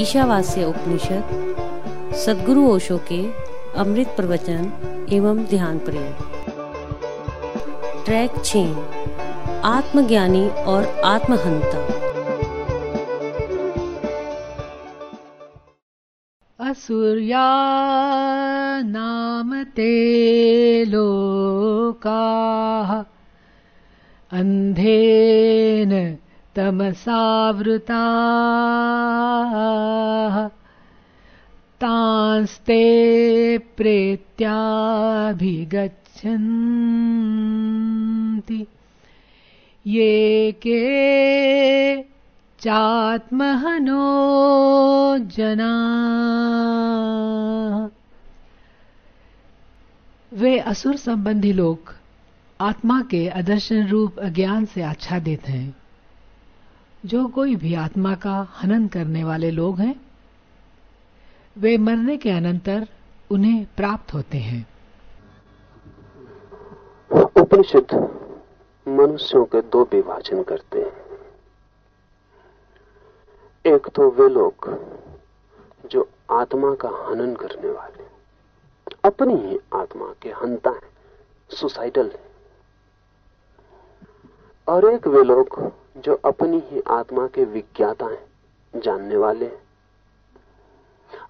ईशावास्य उपनिषद, सदगुरु ओशो के अमृत प्रवचन एवं ध्यान प्रेम। ट्रैक छ, आत्मज्ञानी और आत्महंता। असुर्या नाम ते लोकाः अन्धेन तमसावृताः। तांस्ते प्रेत्याभिगच्छन्ति। ये के चात्महनो जना। वे असुर संबंधी लोग आत्मा के अदर्शन रूप अज्ञान से आच्छादित हैं। जो कोई भी आत्मा का हनन करने वाले लोग हैं, वे मरने के अनंतर उन्हें प्राप्त होते हैं। उपनिषद मनुष्यों के दो विभाजन करते हैं। एक तो वे लोग जो आत्मा का हनन करने वाले, अपनी ही आत्मा के हंता हैं, सुसाइडल है। और एक वे लोग जो अपनी ही आत्मा के विज्ञाता हैं, जानने वाले हैं।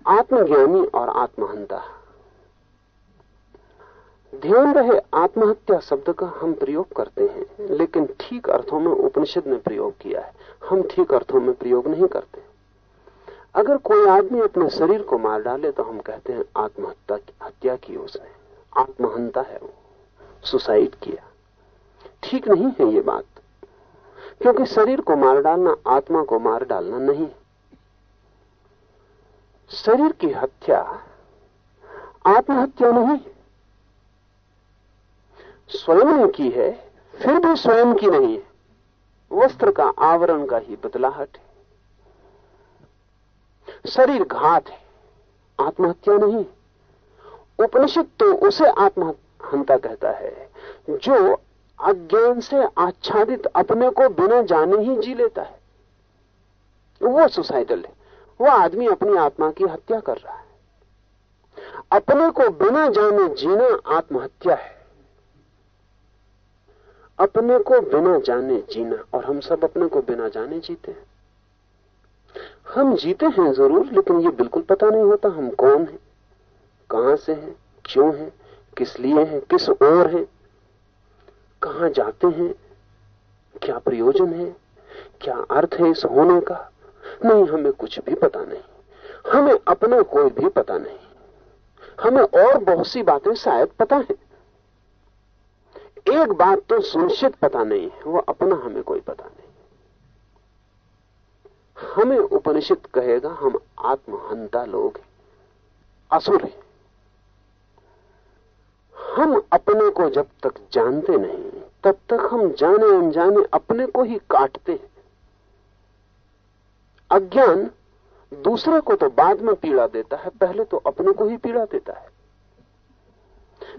आत्मज्ञानी और आत्महंता। ध्यान रहे, आत्महत्या शब्द का हम प्रयोग करते हैं, लेकिन ठीक अर्थों में उपनिषद ने प्रयोग किया है। हम ठीक अर्थों में प्रयोग नहीं करते। अगर कोई आदमी अपने शरीर को मार डाले तो हम कहते हैं, आत्महत्या हत्या की उसने। आत्महंता है वो, सुसाइड किया। ठीक नहीं है ये बात। क्योंकि शरीर को मार डालना, आत्मा को मार डालना नहीं। शरीर की हत्या आत्महत्या नहीं। स्वयं ने की है, फिर भी स्वयं की नहीं है। वस्त्र का आवरण का ही बदलाहट है। शरीर घात है, आत्महत्या नहीं। उपनिषद तो उसे आत्महंता कहता है, जो अज्ञान से आच्छादित अपने को बिना जाने ही जी लेता है। वो सुसाइडल है। वो आदमी अपनी आत्मा की हत्या कर रहा है। अपने को बिना जाने जीना आत्महत्या है। अपने को बिना जाने जीना और हम सब अपने को बिना जाने जीते हैं। हम जीते हैं ज़रूर, लेकिन ये बिल्कुल पता नहीं होता हम कौन हैं, कहाँ से हैं, क्यों हैं, किस लिए हैं, किस ओर हैं। कहाँ जाते हैं? क्या प्रयोजन है? क्या अर्थ है इस होने का? नहीं, हमें कुछ भी पता नहीं। हमें अपना कोई भी पता नहीं। हमें और बहुत सी बातें शायद पता है। एक बात तो सुनिश्चित पता नहीं है, वो अपना हमें कोई पता नहीं। हमें उपनिषद कहेगा, हम आत्महंता लोग हैं, असुर हैं। हम अपने को जब तक जानते नहीं, तब तक हम जाने अनजाने अपने को ही काटते हैं। अज्ञान दूसरे को तो बाद में पीड़ा देता है, पहले तो अपने को ही पीड़ा देता है।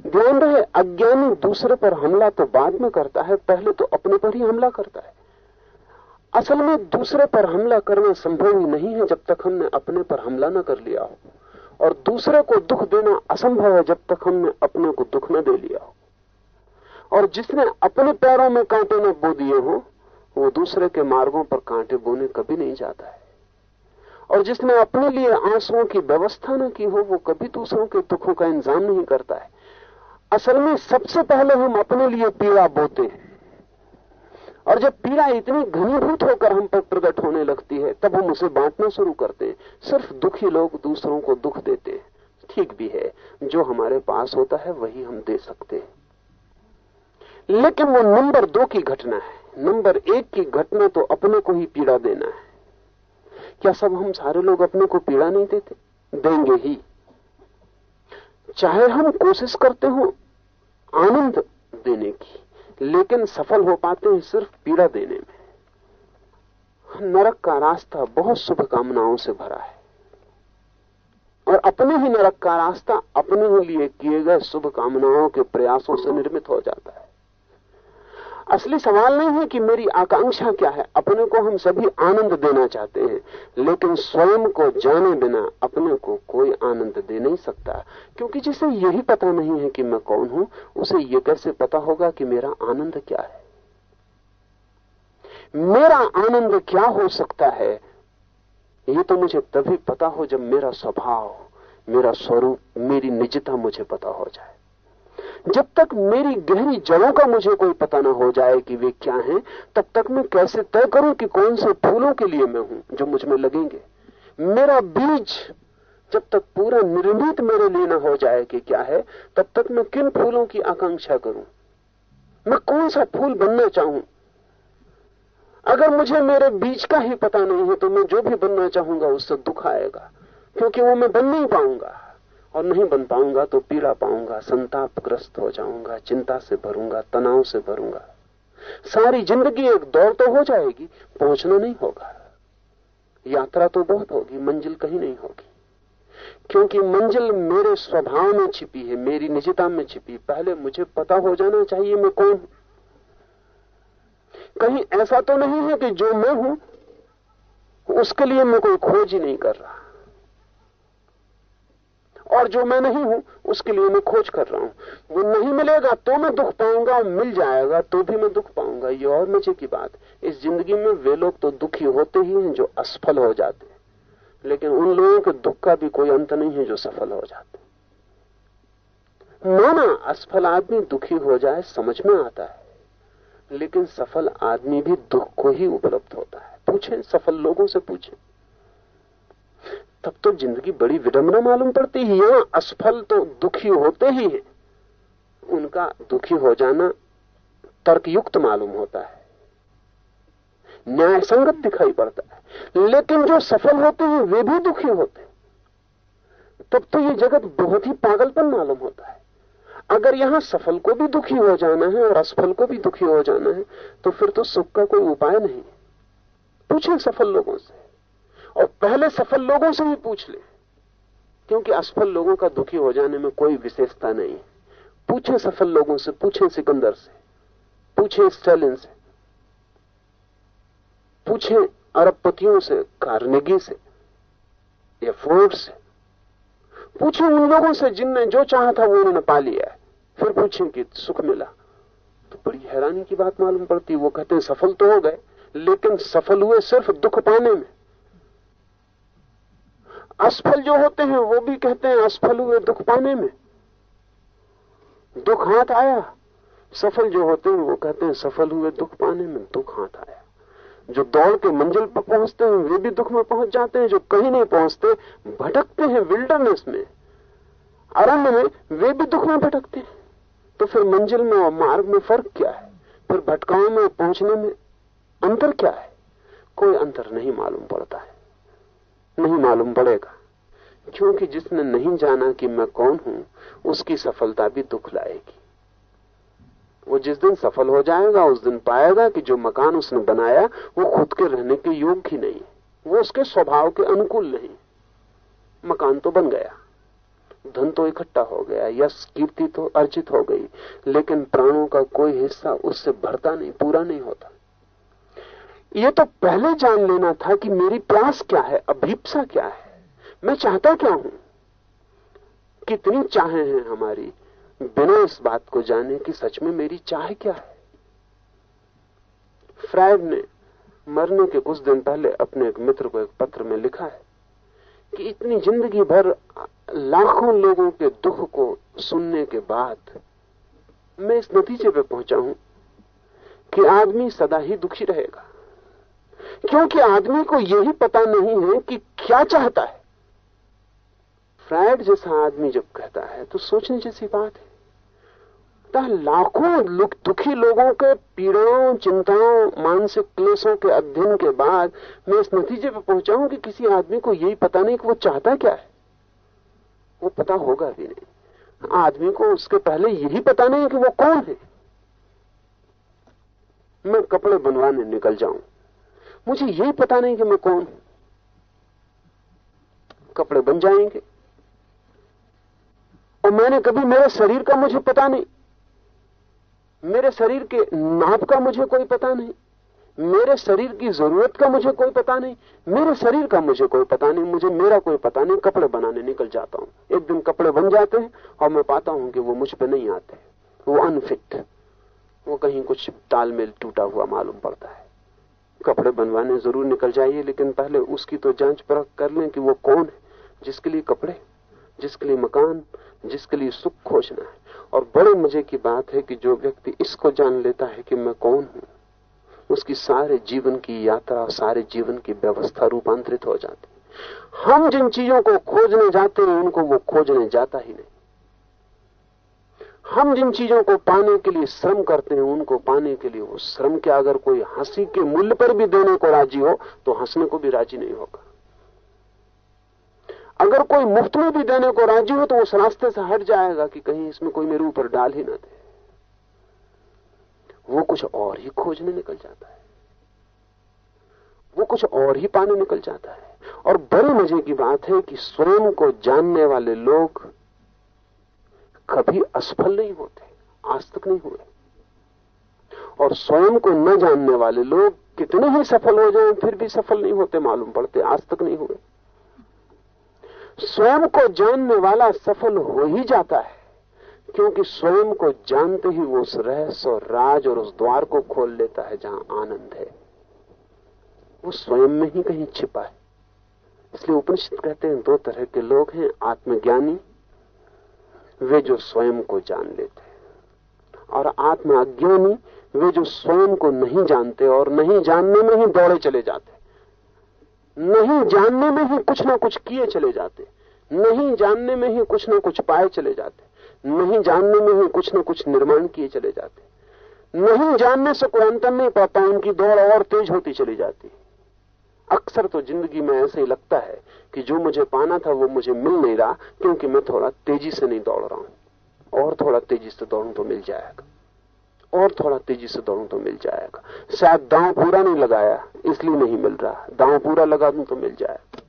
ध्यान रहे, अज्ञानी दूसरे पर हमला तो बाद में करता है, पहले तो अपने पर ही हमला करता है। असल में दूसरे पर हमला करना संभव ही नहीं है जब तक हमने अपने पर हमला न कर लिया हो। और दूसरे को दुख देना असंभव है जब तक हमने अपने को दुख न दे लिया हो। और जिसने अपने पैरों में कांटे न बो दिए हो, वो दूसरे के मार्गों पर कांटे बोने कभी नहीं जाता है। और जिसने अपने लिए आंसुओं की व्यवस्था न की हो, वो कभी दूसरों के दुखों का इंतज़ाम नहीं करता है। असल में सबसे पहले हम अपने लिए पीड़ा बोते हैं। और जब पीड़ा इतनी घनीभूत होकर हम पर प्रकट होने लगती है, तब हम उसे बांटना शुरू करते हैं। सिर्फ़ दुखी लोग दूसरों को दुख देते हैं। ठीक भी है, जो हमारे पास होता है, वही हम दे सकते हैं। लेकिन वो नंबर दो की घटना है। नंबर एक की घटना तो अपने को ही पीड़ा देना है। क्या सब हम सारे लोग अपने को पीड़ा नहीं देते? देंगे ही। चाहे हम कोशिश करते हो, आनंद देने की। लेकिन सफल हो पाते हैं सिर्फ़ पीड़ा देने में। नरक का रास्ता बहुत शुभकामनाओं से भरा है। और अपने ही नरक का रास्ता अपने ही लिए किए गए शुभकामनाओं के प्रयासों से निर्मित हो जाता है। असली सवाल नहीं है कि मेरी आकांक्षा क्या है। अपने को हम सभी आनंद देना चाहते हैं, लेकिन स्वयं को जाने बिना अपने को कोई आनंद दे नहीं सकता। क्योंकि जिसे यही पता नहीं है कि मैं कौन हूँ, उसे ये कैसे पता होगा कि मेरा आनंद क्या है? मेरा आनंद क्या हो सकता है? ये तो मुझे तभी पता हो जब मेरा स्वभाव, मेरा स्वरूप, मेरी निजता मुझे पता हो जाए। जब तक मेरी गहरी जड़ों का मुझे कोई पता ना हो जाए कि वे क्या हैं, तब तक मैं कैसे तय करूँ कि कौन से फूलों के लिए मैं हूँ जो मुझमें लगेंगे। मेरा बीज जब तक पूरा निर्मित मेरे लिए ना हो जाए कि क्या है, तब तक मैं किन फूलों की आकांक्षा करूँ? मैं कौन सा फूल बनना चाहूँ? अगर मुझे मेरे बीज का ही पता नहीं है तो मैं जो भी बनना चाहूँगा, उससे दुख आएगा, क्योंकि वो मैं बन नहीं पाऊँगा। और नहीं बन पाऊँगा तो पीड़ा पाऊँगा, संतापग्रस्त हो जाऊँगा, चिंता से भरूँगा, तनाव से भरूँगा। सारी ज़िंदगी एक दौड़ तो हो जाएगी, पहुँचना नहीं होगा। यात्रा तो बहुत होगी, मंजिल कहीं नहीं होगी। क्योंकि मंजिल मेरे स्वभाव में छिपी है, मेरी निजता में छिपी पहले मुझे पता हो जाना चाहिए मैं कौन कहीं ऐसा तो नहीं है कि जो मैं हूँ, उसके लिए मैं कोई खोज ही नहीं कर रहा। और जो मैं नहीं हूँ, उसके लिए मैं खोज कर रहा हूँ। वो नहीं मिलेगा तो मैं दुख पाऊँगा और मिल जाएगा तो भी मैं दुख पाऊँगा। ये और मज़े की बात। इस ज़िंदगी में वे लोग तो दुखी होते ही हैं जो असफल हो जाते हैं। लेकिन उन लोगों के दुख का भी कोई अंत नहीं है जो सफल हो जाते माना असफल आदमी दुखी हो जाए, समझ में आता है। लेकिन सफल आदमी भी दुख को ही उपलब्ध होता है। पूछें, सफल लोगों से पूछें। तब तो ज़िंदगी बड़ी विडंबना मालूम पड़ती है यहाँ असफल तो दुखी होते ही हैं। उनका दुखी हो जाना तर्कयुक्त मालूम होता है। न्याय संगत दिखाई पड़ता है। लेकिन जो सफल होते हैं, वे भी दुखी होते तब तो ये जगत बहुत ही पागलपन मालूम होता है। अगर यहाँ सफल को भी दुखी हो जाना है और असफल को भी दुखी हो जाना है तो फिर तो सुख का कोई उपाय नहीं पूछें सफल लोगों से। और पहले सफल लोगों से भी पूछ ले। क्योंकि असफल लोगों का दुखी हो जाने में कोई विशेषता नहीं है। पूछें सफल लोगों से, पूछें सिकंदर से, पूछे स्टेलिन से, पूछें अरबपतियों से, कार्नेगी से, या फोर्ड से। पूछे उन लोगों से जिनने जो चाहा था वो उन्होंने पा लिया है। फिर पूछें कि सुख मिला। तो बड़ी हैरानी की बात मालूम पड़ती, वो कहते हैं सफल तो हो गए, लेकिन सफल हुए सिर्फ़ दुख पाने में। असफल जो होते हैं, वो भी कहते हैं, असफल हुए दुख पाने में। दुख हाथ आया, सफल जो होते हैं, वो कहते हैं, सफल हुए दुख पाने में, दुख हाथ आया। जो दौड़ के मंजिल पर पहुँचते हैं, वे भी दुख में पहुँच जाते हैं, जो कहीं नहीं पहुँचते, भटकते हैं विल्डरनेस में। अरण्य में वे भी दुख में भटकते हैं। तो फिर मंजिल में और मार्ग में फ़र्क क्या है? फिर भटकाओं में पहुँचने में अंतर क्या है? कोई अंतर नहीं मालूम पड़ता है। नहीं मालूम पड़ेगा। क्योंकि जिसने नहीं जाना कि मैं कौन हूँ, उसकी सफलता भी दुख लाएगी। वो जिस दिन सफल हो जाएगा, उस दिन पाएगा कि जो मकान उसने बनाया, वो खुद के रहने के योग्य ही नहीं। वो उसके स्वभाव के अनुकूल नहीं। मकान तो बन गया। धन तो इकट्ठा हो गया, यश, कीर्ति तो अर्जित हो गई, लेकिन प्राणों का कोई हिस्सा उससे भरता नहीं, पूरा नहीं होता। ये तो पहले जान लेना था कि मेरी प्यास क्या है, अभीपसा क्या है। मैं चाहता क्या हूँ? कितनी चाहे हैं हमारी, बिना इस बात को जाने कि सच में मेरी चाह क्या है। फ्राइड ने मरने के कुछ दिन पहले अपने एक मित्र को एक पत्र में लिखा है कि इतनी ज़िंदगी भर लाखों लोगों के दुख को सुनने के बाद मैं इस नतीजे पे पहुँचा हूँ कि आदमी सदा ही दुखी रहेगा। क्योंकि आदमी को यही पता नहीं है कि क्या चाहता है। फ्राइड जैसा आदमी जब कहता है तो सोचने जैसी बात है। लाखों दुखी लोगों के पीड़ाओं, चिंताओं, मानसिक क्लेशों के अध्ययन के बाद मैं इस नतीजे पर पहुंचाऊं कि किसी आदमी को यही पता नहीं कि वो चाहता क्या है। वो पता होगा भी नहीं। आदमी को उसके पहले यही पता नहीं कि वो कौन है। मैं कपड़े बनवाने निकल जाऊँ। मुझे यही पता नहीं कि मैं कौन हूँ। कपड़े बन जाएँगे। और मैंने कभी मेरे शरीर का मुझे पता नहीं। मेरे शरीर के नाप का मुझे कोई पता नहीं। मेरे शरीर की ज़रूरत का मुझे कोई पता नहीं। मेरे शरीर का मुझे कोई पता नहीं। मुझे मेरा कोई पता नहीं। कपड़े बनाने निकल जाता हूँ। एक दिन कपड़े बन जाते हैं और मैं पाता हूँ कि वो मुझ पे नहीं आते। वो अनफिट। वो कहीं कुछ तालमेल टूटा हुआ मालूम पड़ता है। कपड़े बनवाने ज़रूर निकल जाइए, लेकिन पहले उसकी तो जाँच परख कर लें कि वो कौन है, जिसके लिए कपड़े, जिसके लिए मकान, जिसके लिए सुख खोजना है। और बड़े मज़े की बात है कि जो व्यक्ति इसको जान लेता है कि मैं कौन हूँ, उसकी सारे जीवन की यात्रा, सारे जीवन की व्यवस्था रूपांतरित हो जाती हम जिन चीज़ों को खोजने जाते हैं, उनको वो खोजने जाता ही नहीं। हम जिन चीज़ों को पाने के लिए श्रम करते हैं, उनको पाने के लिए वो श्रम के अगर कोई हँसी के मूल्य पर भी देने को राज़ी हो तो हंसने को भी राज़ी नहीं होगा। अगर कोई मुफ़्त में भी देने को राज़ी हो तो उस रास्ते से हट जाएगा कि कहीं इसमें कोई मेरे ऊपर डाल ही ना दे। वो कुछ और ही खोजने निकल जाता है। वो कुछ और ही पाने निकल जाता है। और बड़े मज़े की बात है कि स्वयं को जानने वाले लोग कभी असफल नहीं होते, आज तक नहीं हुए। और स्वयं को न जानने वाले लोग कितने ही सफल हो जाएँ, फिर भी सफल नहीं होते, मालूम पड़ते, आज तक नहीं हुए। स्वयं को जानने वाला सफल हो ही जाता है, क्योंकि स्वयं को जानते ही वो उस रहस्य और राज और उस द्वार को खोल लेता है जहाँ आनंद है। वो स्वयं में ही कहीं छिपा है। इसलिए उपनिषद कहते हैं, दो तरह के लोग हैं, आत्मज्ञानी वे जो स्वयं को जान लेते और आत्म अज्ञानी वे जो स्वयं को नहीं जानते और नहीं जानने में ही दौड़े चले जाते। नहीं जानने में ही कुछ ना कुछ किए चले जाते। नहीं जानने में ही कुछ ना कुछ पाए चले जाते। नहीं जानने में ही कुछ ना कुछ निर्माण किए चले जाते। नहीं जानने से कोई अंतर नहीं पाता उनकी दौड़ और तेज होती चली जाती। अक्सर तो ज़िंदगी में ऐसे ही लगता है कि जो मुझे पाना था वो मुझे मिल नहीं रहा, क्योंकि मैं थोड़ा तेज़ी से नहीं दौड़ रहा हूँ। और थोड़ा तेज़ी से दौड़ू तो मिल जाएगा। और थोड़ा तेज़ी से दौड़ू तो मिल जाएगा। शायद दांव पूरा नहीं लगाया, इसलिए नहीं मिल रहा। दांव पूरा लगा दू तो मिल जाएगा।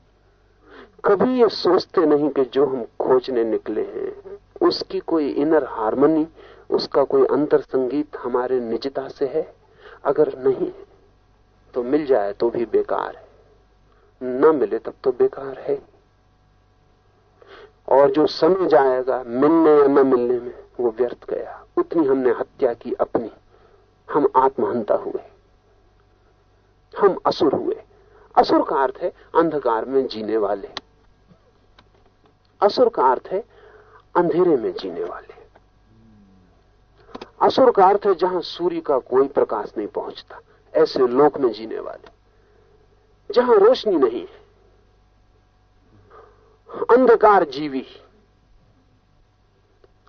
कभी ये सोचते नहीं कि जो हम खोजने निकले हैं, उसकी कोई इनर हारमोनी, उसका कोई अंतर संगीत हमारे निजता से है? अगर नहीं तो मिल जाए तो भी बेकार है। न मिले तब तो बेकार है। और जो समय जाएगा मिलने या न मिलने में, वो व्यर्थ गया। उतनी हमने हत्या की अपनी। हम आत्महंता हुए। हम असुर हुए। असुर का अर्थ है अंधकार में जीने वाले। असुर का अर्थ है अंधेरे में जीने वाले। असुर का अर्थ है जहाँ सूर्य का कोई प्रकाश नहीं पहुँचता, ऐसे लोक में जीने वाले। जहाँ रोशनी नहीं है, अंधकार जीवी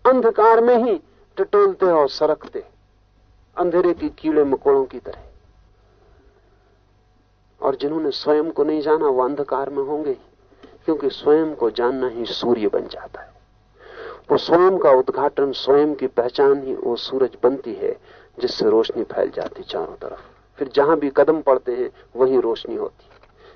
अंधकार में ही टटोलते और सरकते, अंधेरे की कीड़े मकोड़ों की तरह। और जिन्होंने स्वयं को नहीं जाना, वो अंधकार में होंगे, क्योंकि स्वयं को जानना ही सूर्य बन जाता है। वो स्वयं का उद्घाटन, स्वयं की पहचान ही वो सूरज बनती है, जिससे रोशनी फैल जाती चारों तरफ़। फिर जहाँ भी कदम पड़ते हैं, वहीं रोशनी होती है।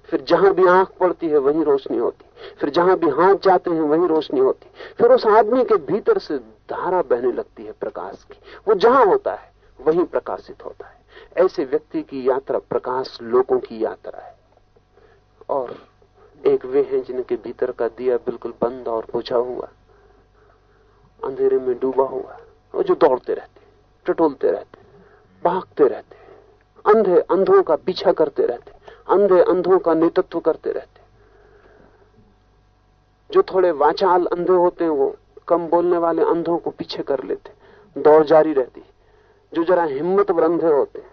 फिर जहाँ भी आँख पड़ती है, वहीं रोशनी होती। फिर जहाँ भी हाथ जाते हैं, वहीं रोशनी होती। फिर उस आदमी के भीतर से धारा बहने लगती है प्रकाश की। वो जहाँ होता है, वहीं प्रकाशित होता है। ऐसे व्यक्ति की यात्रा प्रकाश लोगों की यात्रा है। और एक वे हैं जिनके भीतर का दिया बिल्कुल बंद और बुझा हुआ, अंधेरे में डूबा हुआ, और जो दौड़ते रहते टटोलते रहते भागते रहते अंधे, अंधों का पीछा करते रहते अंधे अंधों का नेतृत्व करते रहते जो थोड़े वाचाल अंधे होते हैं, वो कम बोलने वाले अंधों को पीछे कर लेते दौड़ जारी रहती जो जरा हिम्मतवर अंधे होते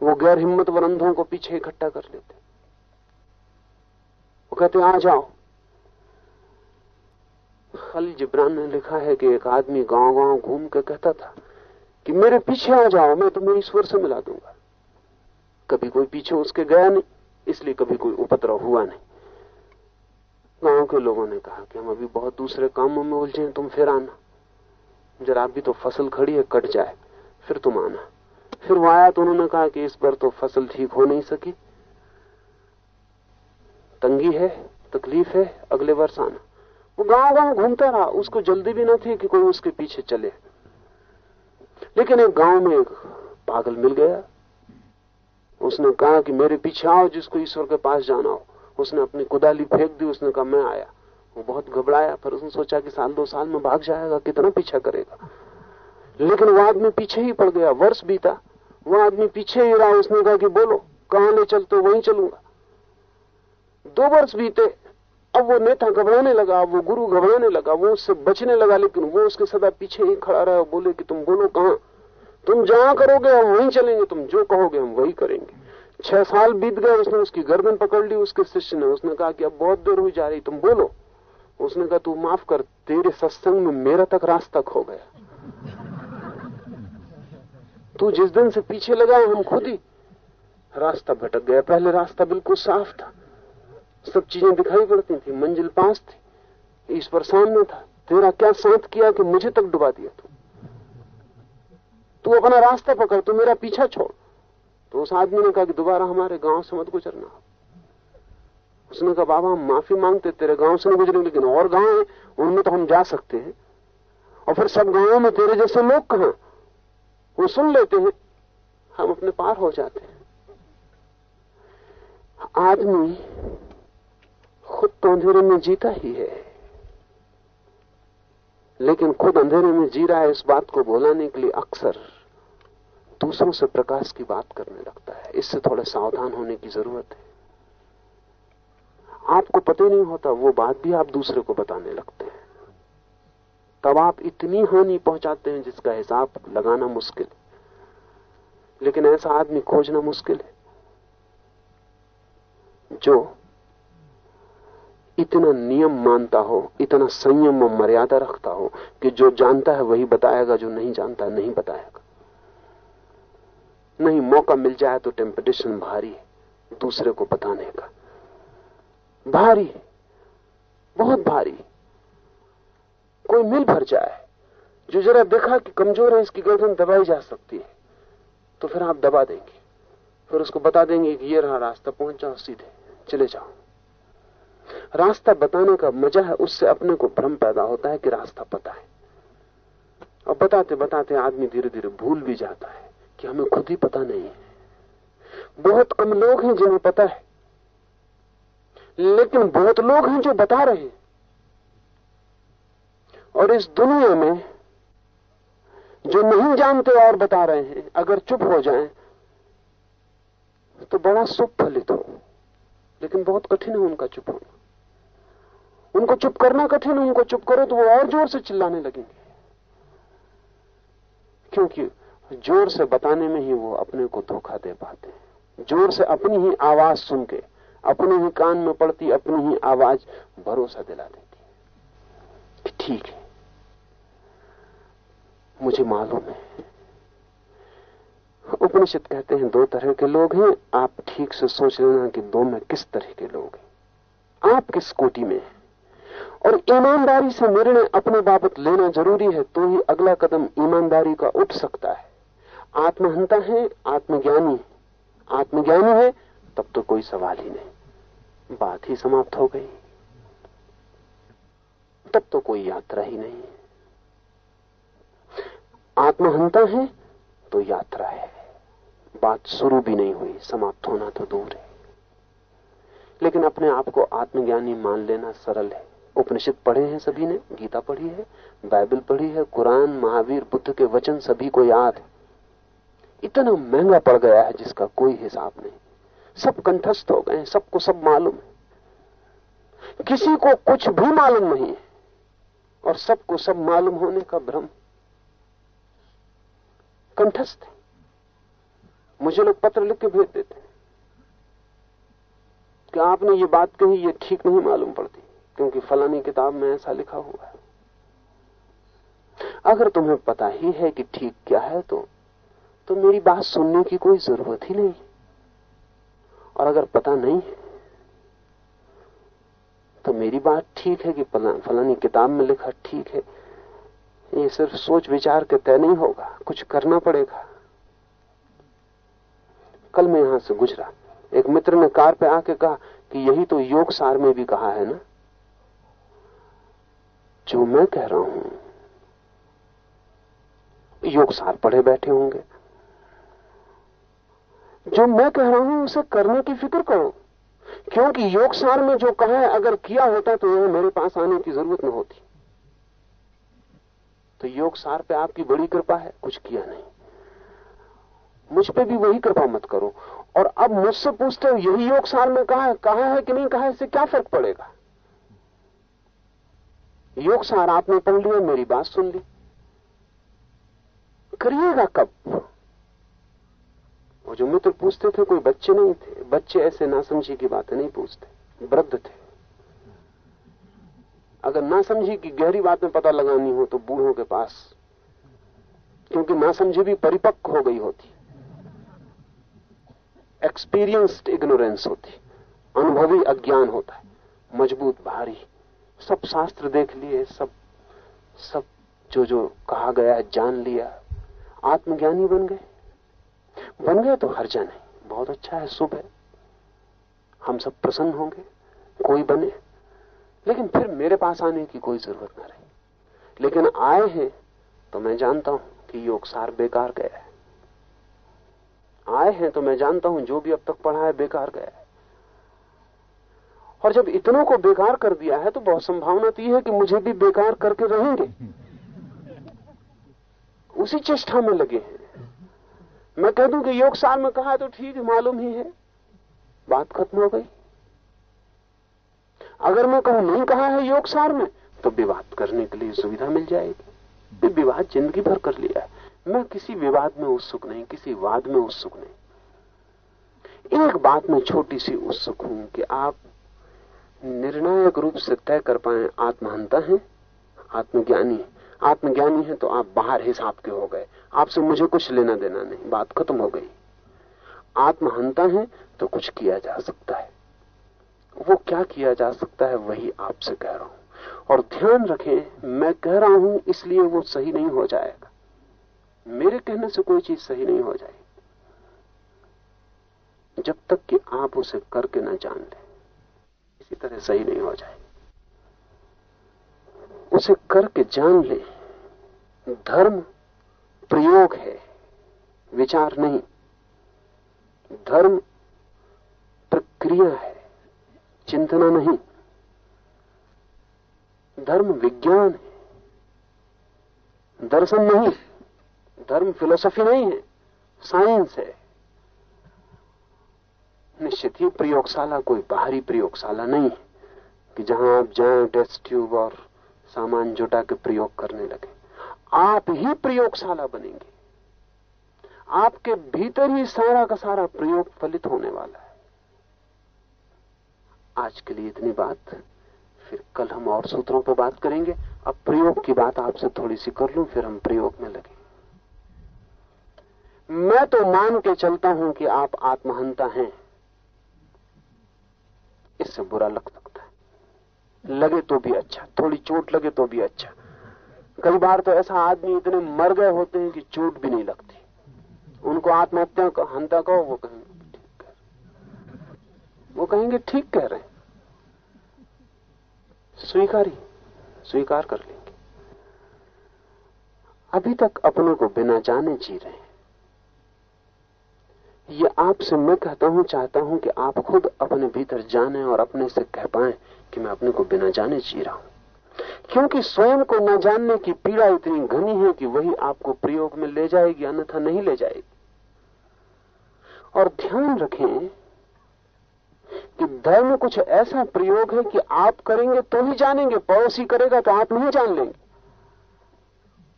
वो गैर हिम्मतवर अंधों को पीछे इकट्ठा कर लेते वो कहते आ जाओ। खली जिब्रान ने लिखा है कि एक आदमी गाँव गाँव घूम के कहता था कि, मेरे पीछे आ जाओ, मैं तुम्हें ईश्वर से मिला दूँगा। कभी कोई पीछे उसके गया नहीं, इसलिए कभी कोई उपद्रव हुआ नहीं। गाँव के लोगों ने कहा कि हम अभी बहुत दूसरे कामों में उलझे हैं, तुम फिर आना। जरा अभी तो फ़सल खड़ी है, कट जाए, फिर तुम आना। फिर वो आया तो उन्होंने कहा कि इस बार तो फ़सल ठीक हो नहीं सकी। तंगी है, तकलीफ़ है, अगले वर्ष आना। वो गाँव गाँव घूमता रहा, उसको जल्दी भी ना थी कि कोई उसके पीछे चले। लेकिन एक गाँव में एक पागल मिल गया उसने कहा कि मेरे पीछे आओ, जिसको ईश्वर के पास जाना हो। उसने अपनी कुदाली फेंक दी, उसने कहा, मैं आया। वो बहुत घबराया फिर उसने सोचा कि साल दो साल में भाग जाएगा, कितना पीछा करेगा। लेकिन वो आदमी पीछे ही पड़ गया, वर्ष बीता। वो आदमी पीछे ही रहा, उसने कहा कि बोलो, कहाँ ले चलते वहीं चलूँगा। दो वर्ष बीते, अब वो नेता घबराने लगा वो गुरु घबराने लगा, वो उससे बचने लगा, लेकिन वो उसके सदा पीछे ही खड़ा रहा बोले कि तुम बोलो कहाँ? तुम जहाँ करोगे, हम वहीं चलेंगे, तुम जो कहोगे, हम वही करेंगे। छह साल बीत गए, उसने उसकी गर्दन पकड़ ली, उसके शिष्य ने, उसने कहा कि अब बहुत देर हुई जा रही, तुम बोलो। उसने कहा, तू माफ़ कर, तेरे सत्संग में मेरा तक रास्ता खो गया। तू जिस दिन से पीछे लगा, हम खुद ही रास्ता भटक गया। पहले रास्ता बिल्कुल साफ़ था। सब चीज़ें दिखाई पड़ती थी, मंजिल पास थी। ईश्वर सामने था। तेरा क्या साथ किया कि मुझे तक डुबा दिया तू? तू अपना रास्ता पकड़, तू मेरा पीछा छोड़। तो उस आदमी ने कहा कि, दोबारा हमारे गाँव से मत गुजरना। उसने कहा, बाबा, हम माफ़ी मांगते तेरे गाँव से नहीं गुजरे लेकिन और गाँव है, उनमें तो हम जा सकते हैं। और फिर सब गाँवों में तेरे जैसे लोग कहा? वो सुन लेते हैं, हम अपने पार हो जाते हैं। आदमी खुद तो अंधेरे में जीता ही है, लेकिन खुद अंधेरे में जी रहा है, इस बात को बोलाने के लिए अक्सर दूसरों से प्रकाश की बात करने लगता है। इससे थोड़ा सावधान होने की ज़रूरत है। आपको पता नहीं होता, वो बात भी आप दूसरे को बताने लगते हैं। तब आप इतनी हानि पहुंचाते हैं जिसका हिसाब लगाना मुश्किल है। लेकिन ऐसा आदमी खोजना मुश्किल है। जो इतना नियम मानता हो, इतना संयम और मर्यादा रखता हो कि जो जानता है वही बताएगा, जो नहीं जानता नहीं बताएगा। नहीं, मौका मिल जाए तो टेम्पटेशन भारी है, दूसरे को बताने का। भारी बहुत भारी कोई मिल भर जाए, जो जरा देखा कि कमज़ोर है, इसकी गर्दन दबाई जा सकती है तो फिर आप दबा देंगे। फिर उसको बता देंगे कि ये रहा रास्ता, पहुँच जाओ सीधे, चले जाओ। रास्ता बताने का मज़ा है, उससे अपने को भ्रम पैदा होता है कि रास्ता पता है। और बताते बताते आदमी धीरे धीरे भूल भी जाता है। कि हमें खुद ही पता नहीं है। बहुत कम लोग हैं जिन्हें पता है। लेकिन बहुत लोग हैं जो बता रहे हैं। और इस दुनिया में जो नहीं जानते और बता रहे हैं, अगर चुप हो जाएँ तो बड़ा सुख फलित हो। लेकिन बहुत कठिन है उनका चुप होना। उनको चुप करना कठिन है, उनको चुप करो तो वो और ज़ोर से चिल्लाने लगेंगे। क्योंकि ज़ोर से बताने में ही वो अपने को धोखा दे पाते हैं। ज़ोर से अपनी ही आवाज़ सुन के, अपने ही कान में पड़ती, अपनी ही आवाज़ भरोसा दिला देती कि ठीक है। मुझे मालूम है। उपनिषद कहते हैं, दो तरह के लोग हैं। आप ठीक से सोच लेना कि दो में किस तरह के लोग हैं। आप किस कोटि में हैं? और ईमानदारी से निर्णय अपने बाबत लेना ज़रूरी है तो ही अगला कदम ईमानदारी का उठ सकता है। आत्महंता है, आत्मज्ञानी आत्मज्ञानी है, तब तो कोई सवाल ही नहीं। बात ही समाप्त हो गई। तब तो कोई यात्रा ही नहीं आत्महंता है तो यात्रा है। बात शुरू भी नहीं हुई, समाप्त होना तो दूर है। लेकिन अपने आप को आत्मज्ञानी मान लेना सरल है। उपनिषद पढ़े हैं सभी ने, गीता पढ़ी है, बाइबल पढ़ी है, कुरान, महावीर, बुद्ध के वचन सभी को याद है। इतना महँगा पड़ गया है जिसका कोई हिसाब नहीं। सब कंठस्थ हो गए, सबको सब मालूम है। किसी को कुछ भी मालूम नहीं है। और सबको सब मालूम होने का भ्रम। कंठस्थ है। मुझे लोग पत्र लिख के भेज देते कि आपने ये बात कही, ये ठीक नहीं मालूम पड़ती, क्योंकि फलानी किताब में ऐसा लिखा हुआ है। अगर तुम्हें पता ही है कि ठीक क्या है तो तो मेरी बात सुनने की कोई ज़रूरत ही नहीं। और अगर पता नहीं तो मेरी बात ठीक है कि फलानी किताब में लिखा ठीक है। ये सिर्फ़ सोच विचार के तय नहीं होगा, कुछ करना पड़ेगा। कल मैं यहाँ से गुजरा। एक मित्र ने कार पे आके कहा कि यही तो योग सार में भी कहा है ना? जो मैं कह रहा हूँ योग सार पढ़े बैठे होंगे। जो मैं कह रहा हूँ, उसे करने की फ़िक्र करो। क्योंकि योग सार में जो कहा है, अगर किया होता तो यह मेरे पास आने की ज़रूरत न होती। तो योग सार पे आपकी बड़ी कृपा है, कुछ किया नहीं। मुझ पे भी वही कृपा मत करो। और अब मुझसे पूछते हो, यही योग सार में कहा है कहा है कि नहीं, कहा इससे क्या फ़र्क पड़ेगा? योग सार आपने पढ़ लिया, मेरी बात सुन ली। करिएगा कब? वो जो मित्र पूछते थे, कोई बच्चे नहीं थे। बच्चे ऐसे नासमझी की बातें नहीं पूछते। वृद्ध थे। अगर नासमझी की गहरी बातें पता लगानी हो तो बूढ़ों के पास, क्योंकि नासमझी भी परिपक्व हो गई होती। एक्सपीरियंस्ड इग्नोरेंस होती। अनुभवी अज्ञान होता है। मज़बूत, भारी। सब शास्त्र देख लिए, सब सब जो जो कहा गया है, जान लिया। आत्मज्ञानी बन गए। बन गए तो हर्जा नहीं बहुत अच्छा है, शुभ है। हम सब प्रसन्न होंगे, कोई बने। लेकिन फिर मेरे पास आने की कोई ज़रूरत ना रही। लेकिन आए हैं तो मैं जानता हूँ कि योग सार बेकार गया है। आए हैं तो मैं जानता हूँ जो भी अब तक पढ़ा है बेकार गया है। और जब इतनों को बेकार कर दिया है तो बहुत संभावना तो यह है कि मुझे भी बेकार करके रहेंगे। उसी चेष्टा में लगे हैं। मैं कह दूँ कि योग साल में कहा तो ठीक मालूम ही है। बात खत्म हो गई। अगर मैं कहूँ नहीं कहा है योग सार में तो विवाद करने के लिए सुविधा मिल जाएगी। विवाद ज़िंदगी भर कर लिया है। मैं किसी विवाद में उत्सुक नहीं, किसी वाद में उत्सुक नहीं। एक बात में छोटी सी उत्सुक हूँ कि आप निर्णायक रूप से तय कर पाए आत्महंता है, आत्मज्ञानी है। आत्मज्ञानी है तो आप बाहर हिसाब के हो गए। आपसे मुझे कुछ लेना देना नहीं, बात खत्म हो गई। आत्महंता है तो कुछ किया जा सकता है। वो क्या किया जा सकता है, वही आपसे कह रहा हूँ। और ध्यान रखें, मैं कह रहा हूँ, इसलिए वो सही नहीं हो जाएगा। मेरे कहने से कोई चीज़ सही नहीं हो जाएगी। जब तक कि आप उसे करके ना जान लें, इसी तरह सही नहीं हो जाएगी। उसे करके जान ले। धर्म प्रयोग है, विचार नहीं। धर्म प्रक्रिया है, चिंतना नहीं। धर्म विज्ञान है, दर्शन नहीं। धर्म फिलोसफी नहीं है, साइंस है। निश्चित ही प्रयोगशाला कोई बाहरी प्रयोगशाला नहीं है कि जहाँ आप जाएँ, टेस्ट ट्यूब और सामान जुटा के प्रयोग करने लगे। आप ही प्रयोगशाला बनेंगे। आपके भीतर ही सारा का सारा प्रयोग फलित होने वाला है। आज के लिए इतनी बात। फिर कल हम और सूत्रों पर बात करेंगे। अब प्रयोग की बात आपसे थोड़ी सी कर लूँ, फिर हम प्रयोग में लगे मैं तो मान के चलता हूँ कि आप आत्महंता हैं। इससे बुरा लग सकता लगे तो भी अच्छा थोड़ी चोट लगे तो भी अच्छा। कई बार तो ऐसा आदमी इतने मर गए होते हैं कि चोट भी नहीं लगती। उनको आत्महत्या का, हंता कहो वो कहेंगे, ठीक कह वो कहेंगे, ठीक कह रहे स्वीकार स्वीकार कर लेंगे। अभी तक अपनों को बिना जाने जी रहे हैं। ये आपसे मैं कहता हूँ, चाहता हूँ कि आप खुद अपने भीतर जाने और अपने से कह पाए कि मैं अपने को बिना जाने जी रहा हूँ। क्योंकि स्वयं को न जानने की पीड़ा इतनी घनी है कि वही आपको प्रयोग में ले जाएगी, अन्यथा नहीं ले जाएगी। और ध्यान रखें कि धर्म कुछ ऐसा प्रयोग है कि आप करेंगे तो ही जानेंगे, पड़ोसी करेगा तो आप नहीं जान लेंगे।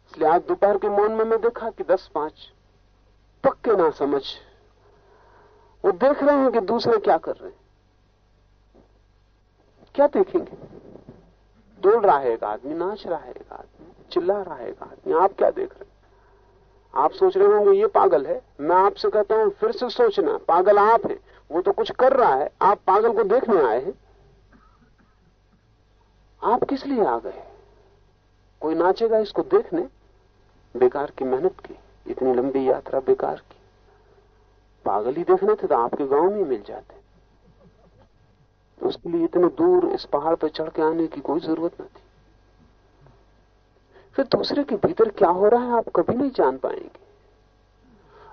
इसलिए आज दोपहर के मौन में मैं देखा कि दस पाँच पक्के ना समझ वो देख रहे हैं कि दूसरे क्या कर रहे हैं। क्या देखेंगे? दौड़ रहा है एक आदमी, नाच रहा है एक आदमी, चिल्ला रहा है एक आदमी। आप क्या देख रहे हैं? आप सोच रहे होंगे, ये पागल है। मैं आपसे कहता हूँ, फिर से सोचना, पागल आप हैं। वो तो कुछ कर रहा है, आप पागल को देखने आए हैं। आप किस लिए आ गए? कोई नाचेगा इसको देखने? बेकार की मेहनत की, इतनी लंबी यात्रा बेकार की। पागल ही देखने थे तो आपके गाँव में मिल जाते। तो उसके लिए इतने दूर इस पहाड़ पर चढ़ के आने की कोई ज़रूरत न थी। फिर दूसरे के भीतर क्या हो रहा है आप कभी नहीं जान पाएँगे।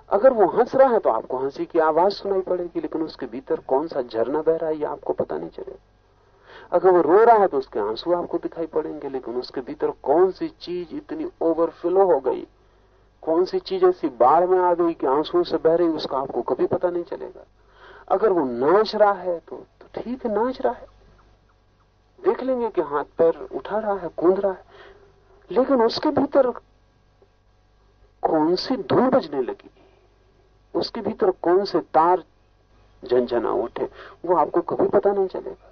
अगर वो हंस रहा है तो आपको हँसी की आवाज़ सुनाई पड़ेगी, लेकिन उसके भीतर कौन सा झरना बह रहा है ये आपको पता नहीं चलेगा। अगर वो रो रहा है तो उसके आँसू आपको दिखाई पड़ेंगे, लेकिन उसके भीतर कौन सी चीज़ इतनी ओवरफ्लो हो गई कौन सी चीज़ ऐसी बाढ़ में आ गई कि आंसुओं से बह रही उसका आपको कभी पता नहीं चलेगा। अगर वो नाच रहा है तो, तो ठीक है नाच रहा है। देख लेंगे कि हाथ पैर उठा रहा है कूद रहा है। लेकिन उसके भीतर कौन सी धूल बजने लगी? उसके भीतर कौन से तार झंझना उठे वो आपको कभी पता नहीं चलेगा।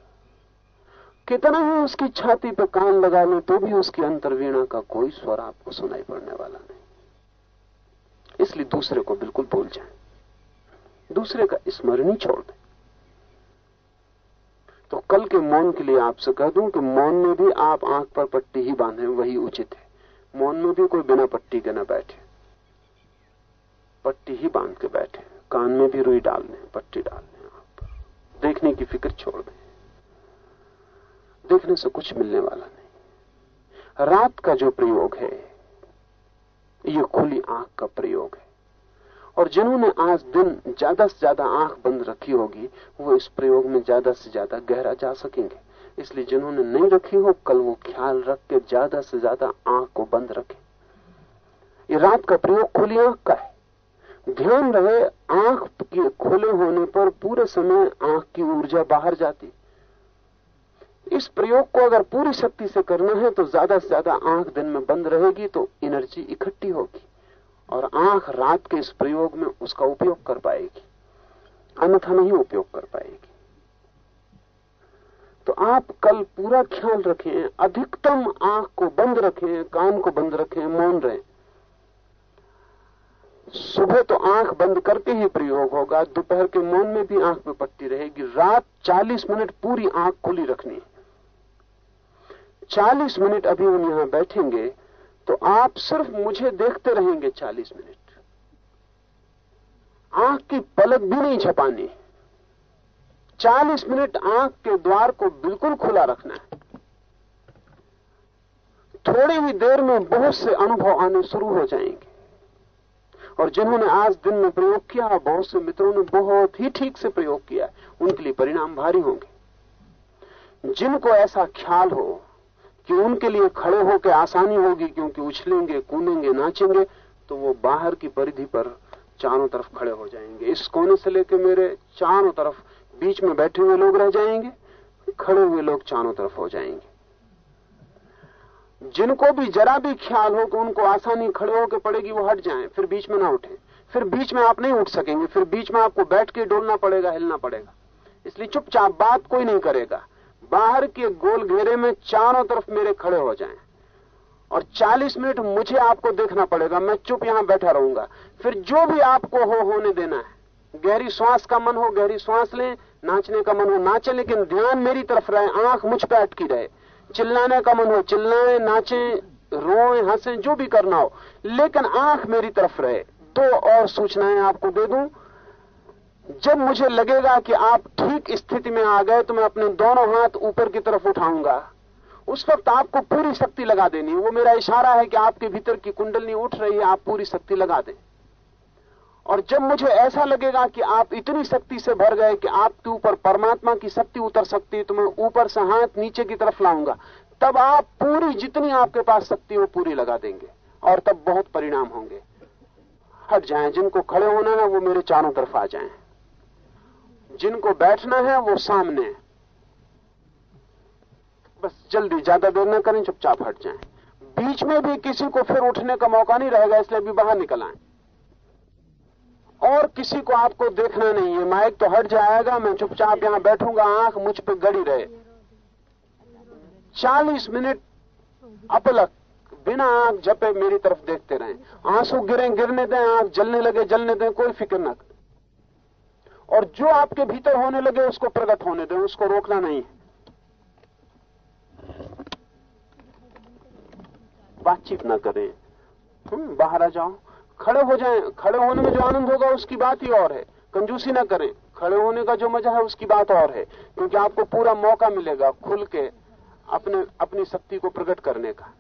कितना ही उसकी छाती पर कान लगा लें तो भी उसकी अंतर्वीणा का कोई स्वर आपको सुनाई पड़ने वाला नहीं। इसलिए दूसरे को बिल्कुल भूल जाए। दूसरे का स्मरण ही छोड़ दें। तो कल के मौन के लिए आपसे कह दूँ कि मौन में भी आप आँख पर पट्टी ही बांधे, वही उचित है। मौन में भी कोई बिना पट्टी के न बैठे। पट्टी ही बाँध के बैठे। कान में भी रुई डाल दें, पट्टी डाल दें आप। देखने की फ़िक्र छोड़ दें। देखने से कुछ मिलने वाला नहीं। रात का जो प्रयोग है ये खुली आँख का प्रयोग है। और जिन्होंने आज दिन ज़्यादा से ज़्यादा आँख बंद रखी होगी, वो इस प्रयोग में ज़्यादा से ज़्यादा गहरा जा सकेंगे। इसलिए जिन्होंने नहीं रखी हो, कल वो ख्याल रख के ज़्यादा से ज़्यादा आँख को बंद रखें। ये रात का प्रयोग खुली आँख का है। ध्यान रहे, आँख के खुले होने पर पूरे समय आँख की ऊर्जा बाहर जाती। इस प्रयोग को अगर पूरी शक्ति से करना है तो ज़्यादा से ज़्यादा आँख दिन में बंद रहेगी तो एनर्जी इकट्ठी होगी और आँख रात के इस प्रयोग में उसका उपयोग कर पाएगी। अन्यथा नहीं उपयोग कर पाएगी। तो आप कल पूरा ख्याल रखें, अधिकतम आँख को बंद रखें, कान को बंद रखें, मौन रहे। सुबह तो आँख बंद करके ही प्रयोग होगा, दोपहर के मौन में भी आँख में पट्टी रहेगी, रात 40 मिनट पूरी आँख खुली रखनी 40 मिनट अभी हम यहाँ बैठेंगे तो आप सिर्फ़ मुझे देखते रहेंगे 40 मिनट। आँख की पलक भी नहीं छपानी। 40 मिनट आँख के द्वार को बिल्कुल खुला रखना है। थोड़ी ही देर में बहुत से अनुभव आने शुरू हो जाएँगे। और जिन्होंने आज दिन में प्रयोग किया, बहुत से मित्रों ने बहुत ही ठीक से प्रयोग किया उनके लिए परिणाम भारी होंगे। जिनको ऐसा ख्याल हो कि उनके लिए खड़े होकर आसानी होगी, क्योंकि उछलेंगे, कूदेंगे, नाचेंगे तो वो बाहर की परिधि पर चारों तरफ़ खड़े हो जाएँगे। इस कोने से लेकर मेरे चारों तरफ़ बीच में बैठे हुए लोग रह जाएँगे, खड़े हुए लोग चारों तरफ़ हो जाएँगे। जिनको भी, जरा भी ख्याल हो कि उनको आसानी खड़े होकर पड़ेगी, वो हट जाएँ, फिर बीच में ना उठे। फिर बीच में आप नहीं उठ सकेंगे, फिर बीच में आपको बैठ के डोलना पड़ेगा, हिलना पड़ेगा। इसलिए चुपचाप बात कोई नहीं करेगा। बाहर के गोल घेरे में चारों तरफ़ मेरे खड़े हो जाएँ। और 40 मिनट मुझे आपको देखना पड़ेगा, मैं चुप यहाँ बैठा रहूँगा। फिर जो भी आपको हो, होने देना है। गहरी श्वास का मन हो, गहरी श्वास लें। नाचने का मन हो, नाचे, लेकिन ध्यान मेरी तरफ़ रहे, आँख मुझ पे अटकी रहे। चिल्लाने का मन हो, चिल्लाएँ, नाचें, रोए, हंसे, जो भी करना हो। लेकिन आँख मेरी तरफ़ रहे। दो और सूचनाएँ आपको दे दूँ। जब मुझे लगेगा कि आप ठीक स्थिति में आ गए तो मैं अपने दोनों हाथ ऊपर की तरफ़ उठाऊँगा। उस वक्त आपको पूरी शक्ति लगा देनी वो मेरा इशारा है कि आपके भीतर की कुंडलनी उठ रही है, आप पूरी शक्ति लगा दें। और जब मुझे ऐसा लगेगा कि आप इतनी शक्ति से भर गए कि आपके ऊपर परमात्मा की शक्ति उतर सकती है तो मैं ऊपर से हाथ नीचे की तरफ़ लाऊँगा। तब आप पूरी जितनी आपके पास शक्ति वो पूरी लगा देंगे। और तब बहुत परिणाम होंगे। हट जाएँ। जिनको खड़े होना है, वो मेरे चारों तरफ़ आ जाएँ। जिनको बैठना है, वो सामने बस जल्दी, ज़्यादा देर ना करें, चुपचाप हट जाएँ। बीच में भी किसी को फिर उठने का मौका नहीं रहेगा, इसलिए भी बाहर निकल आए। और किसी को आपको देखना नहीं है। माइक तो हट जाएगा, मैं चुपचाप यहाँ बैठूँगा, आँख मुझ पर गड़ी रहे। चालीस मिनट अपलक, बिना आँख जपे मेरी तरफ़ देखते रहे। आँसू गिरे, गिरने दें, आँख जलने लगे, जलने दें, कोई फ़िक्र न और जो आपके भीतर होने लगे, उसको प्रगट होने दें, उसको रोकना नहीं है। बातचीत ना करें। तुम बाहर आ जाओ। खड़े हो जाए। खड़े होने में जो आनंद होगा, उसकी बात ही और है। कंजूसी ना करें। खड़े होने का जो मज़ा है, उसकी बात और है। क्योंकि आपको पूरा मौका मिलेगा खुल के अपने, अपनी शक्ति को प्रकट करने का।